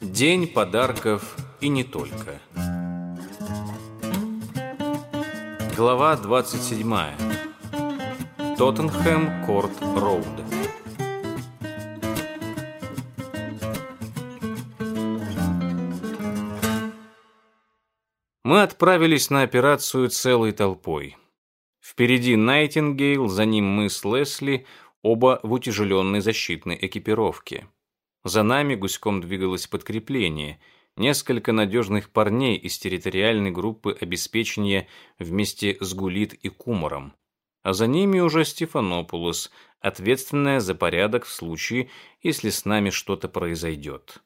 День подарков и не только. Глава 27. Тоттенхэм Корт Роуд. Мы отправились на операцию целой толпой. Впереди Найтингейл, за ним мы с Лесли, оба в утяжеленной защитной экипировке. За нами гуськом двигалось подкрепление, несколько надежных парней из территориальной группы обеспечения вместе с Гулит и Кумаром. А за ними уже Стефанопулос, ответственная за порядок в случае, если с нами что-то произойдет.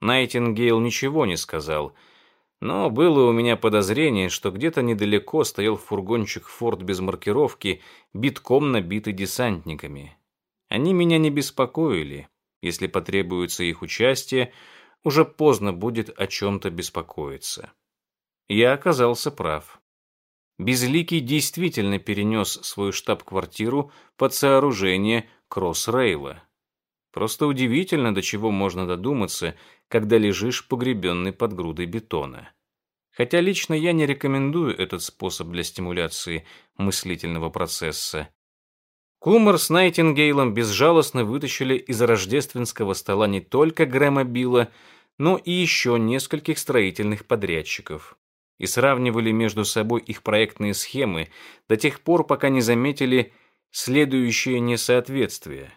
Найтингейл ничего не сказал, но было у меня подозрение, что где-то недалеко стоял фургончик «Форд» без маркировки, битком набитый десантниками. Они меня не беспокоили, если потребуется их участие, уже поздно будет о чем-то беспокоиться. Я оказался прав. Безликий действительно перенес свою штаб-квартиру под сооружение Кросс-Рейла. Просто удивительно, до чего можно додуматься, когда лежишь погребенный под грудой бетона. Хотя лично я не рекомендую этот способ для стимуляции мыслительного процесса. Кумар с Найтингейлом безжалостно вытащили из рождественского стола не только Грэма Билла, но и еще нескольких строительных подрядчиков. И сравнивали между собой их проектные схемы до тех пор, пока не заметили следующее несоответствие.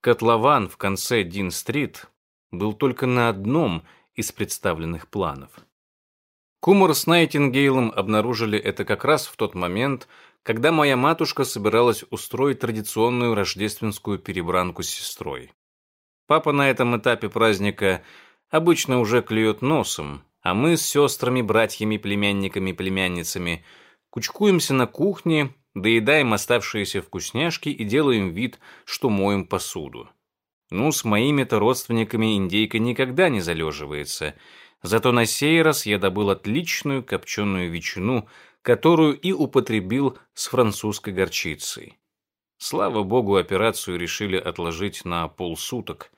Котлован в конце Дин-стрит был только на одном из представленных планов. Кумар с Найтингейлом обнаружили это как раз в тот момент, когда моя матушка собиралась устроить традиционную рождественскую перебранку с сестрой. Папа на этом этапе праздника обычно уже клюет носом, а мы с сестрами, братьями, племянниками, племянницами кучкуемся на кухне, доедаем оставшиеся вкусняшки и делаем вид, что моем посуду. Ну, с моими-то родственниками индейка никогда не залеживается, зато на сей раз я добыл отличную копченую ветчину – которую и употребил с французской горчицей. Слава богу, операцию решили отложить на полсуток,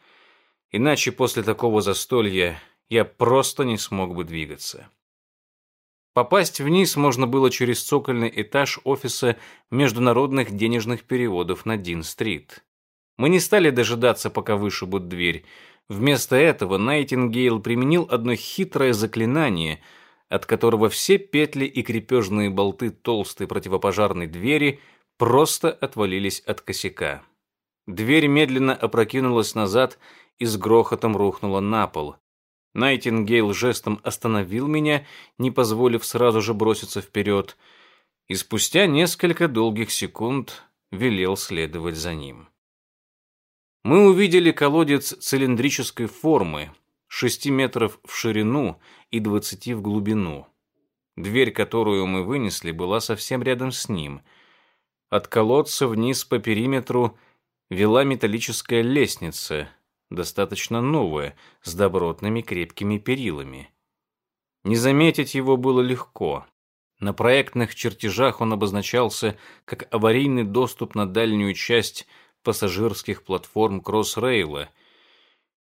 иначе после такого застолья я просто не смог бы двигаться. Попасть вниз можно было через цокольный этаж офиса международных денежных переводов на Дин-стрит. Мы не стали дожидаться, пока вышибут дверь. Вместо этого Найтингейл применил одно хитрое заклинание — от которого все петли и крепежные болты толстой противопожарной двери просто отвалились от косяка. Дверь медленно опрокинулась назад и с грохотом рухнула на пол. Найтингейл жестом остановил меня, не позволив сразу же броситься вперед, и спустя несколько долгих секунд велел следовать за ним. Мы увидели колодец цилиндрической формы, шести метров в ширину и двадцати в глубину. Дверь, которую мы вынесли, была совсем рядом с ним. От колодца вниз по периметру вела металлическая лестница, достаточно новая, с добротными крепкими перилами. Не заметить его было легко. На проектных чертежах он обозначался как аварийный доступ на дальнюю часть пассажирских платформ Кросс-Рейла —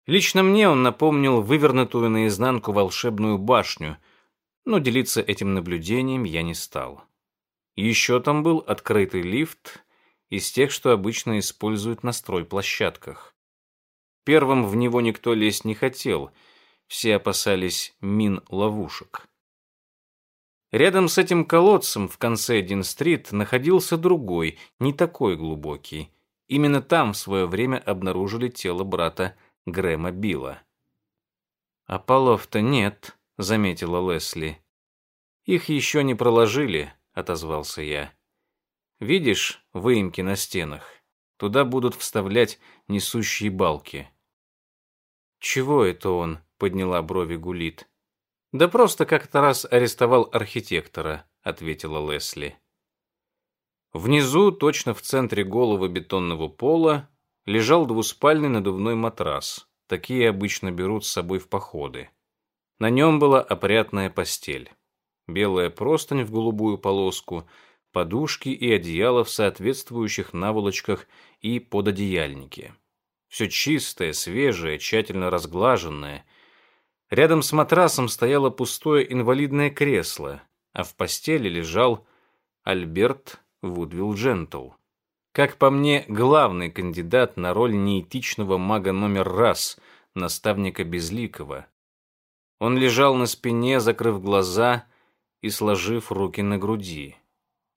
Лично мне он напомнил вывернутую наизнанку волшебную башню, но делиться этим наблюдением я не стал. Еще там был открытый лифт из тех, что обычно используют на стройплощадках. Первым в него никто лезть не хотел, все опасались мин-ловушек. Рядом с этим колодцем в конце Дин-стрит находился другой, не такой глубокий. Именно там в свое время обнаружили тело брата Грэма Билла. «А полов-то нет», — заметила Лесли. «Их еще не проложили», — отозвался я. «Видишь выемки на стенах? Туда будут вставлять несущие балки». «Чего это он?» — подняла брови Гулит. «Да просто как-то раз арестовал архитектора», — ответила Лесли. Внизу, точно в центре голого бетонного пола, лежал двуспальный надувной матрас. Такие обычно берут с собой в походы. На нем была опрятная постель. Белая простынь в голубую полоску, подушки и одеяло в соответствующих наволочках и пододеяльнике. Все чистое, свежее, тщательно разглаженное. Рядом с матрасом стояло пустое инвалидное кресло, а в постели лежал Альберт Вудвилл Джентл. Как по мне, главный кандидат на роль неэтичного мага номер раз, наставника Безликого. Он лежал на спине, закрыв глаза и сложив руки на груди.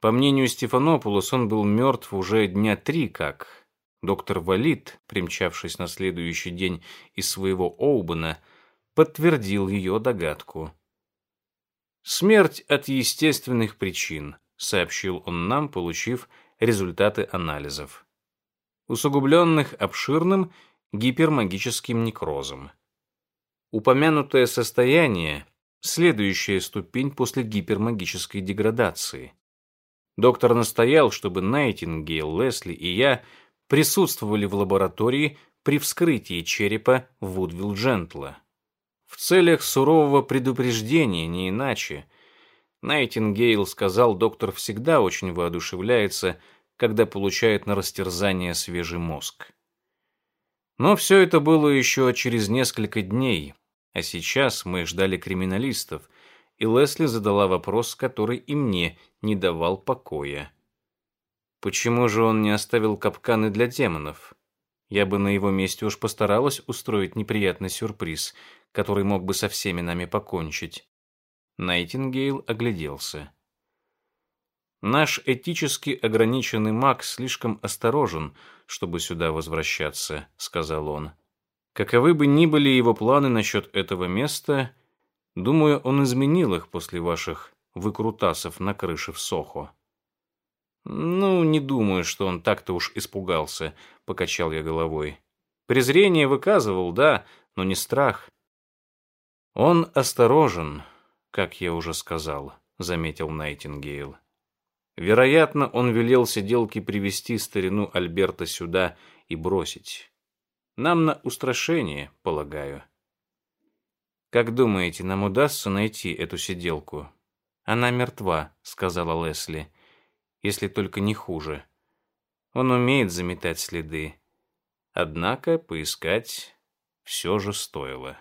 По мнению Стефанопулос, он был мертв уже дня три как. Доктор Валит, примчавшись на следующий день из своего Оубана, подтвердил ее догадку. «Смерть от естественных причин», — сообщил он нам, получив результаты анализов. Усугубленных обширным гипермагическим некрозом. Упомянутое состояние – следующая ступень после гипермагической деградации. Доктор настоял, чтобы Найтингейл, Лесли и я присутствовали в лаборатории при вскрытии черепа Вудвилл Джентла. В целях сурового предупреждения, не иначе – Найтингейл сказал, доктор всегда очень воодушевляется, когда получает на растерзание свежий мозг. Но все это было еще через несколько дней, а сейчас мы ждали криминалистов, и Лесли задала вопрос, который и мне не давал покоя. Почему же он не оставил капканы для демонов? Я бы на его месте уж постаралась устроить неприятный сюрприз, который мог бы со всеми нами покончить. Найтингейл огляделся. Наш этически ограниченный маг слишком осторожен, чтобы сюда возвращаться, сказал он. Каковы бы ни были его планы насчет этого места, думаю, он изменил их после ваших выкрутасов на крыше в Сохо. Ну, не думаю, что он так-то уж испугался, покачал я головой. Презрение выказывал, да, но не страх. Он осторожен, как я уже сказал, заметил Найтингейл. Вероятно, он велел сиделке привести старину Альберта сюда и бросить. Нам на устрашение, полагаю. Как думаете, нам удастся найти эту сиделку? Она мертва, сказала Лесли. Если только не хуже. Он умеет заметать следы. Однако поискать все же стоило.